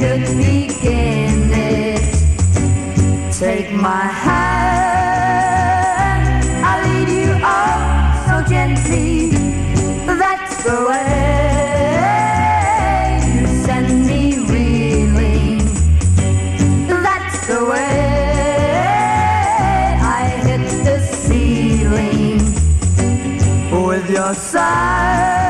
should begin it. Take my hand, I'll lead you on so gently. That's the way you send me reeling. That's the way I hit the ceiling with your side.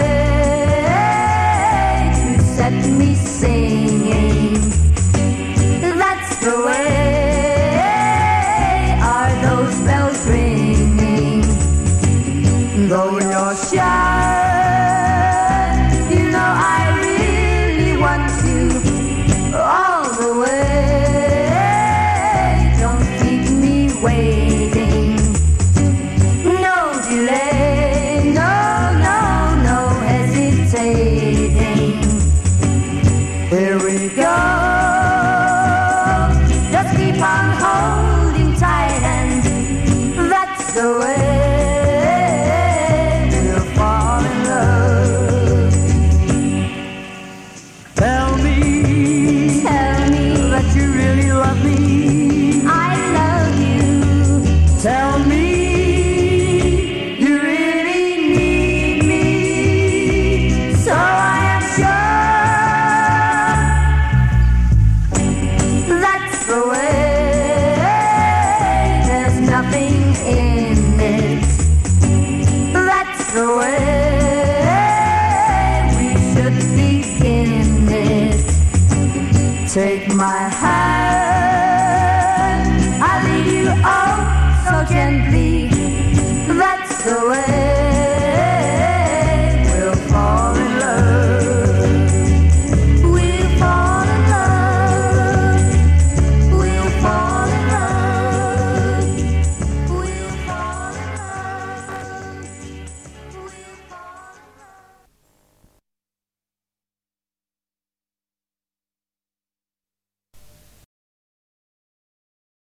Take my hand.